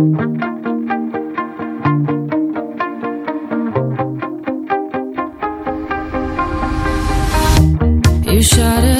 You shot it.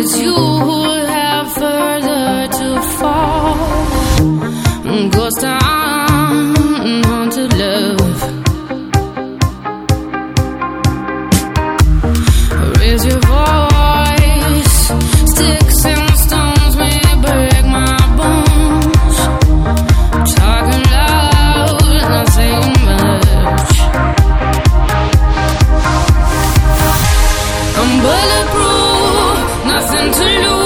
it's you who have further to fall. Ghost on haunted love. Raise your voice, sticks and bulletproof to lose